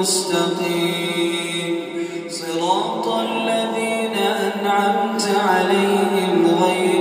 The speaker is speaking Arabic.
المستقيم. صراط الذين أنعمت عليهم غير